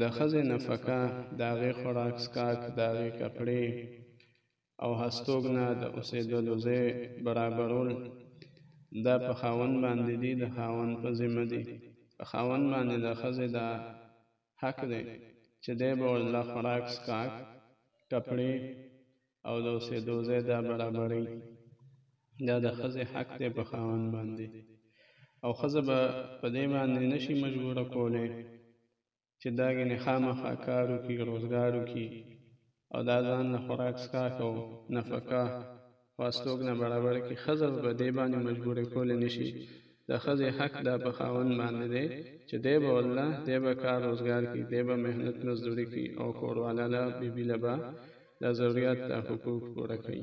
د ښځې نفقه، د هغې خوراک سکاک، د هغې کپړې او هستوګنه د اوسېدلو ځای برابرول دا په خاوند باندې دي د خاوند په ذمه دي په خاوند باندې د ښځې دا حق دی چې دی به ورله خوراک سکاک کپړې او د اوسېدو ځای دا برابروي دا د ښځې حق دی په خاوند باندې او ښځه به په دې باندې نشي مجبوره کولی چې دا ګنې خامخا کار وکړي روزګار وکړي او دا ځان له خوراک څښاک او نفقه او استوګنه برابره کړي ښځه به په دې باندې مجبوره کولی نشي د ښځې حق دا په خاوند باندې دی چې دی به والله دی به کار روزګار کړي دی به محنت مزدوري کړي او کورواله له بي بي له به دا ضروريات دا حقوق پوره کړي.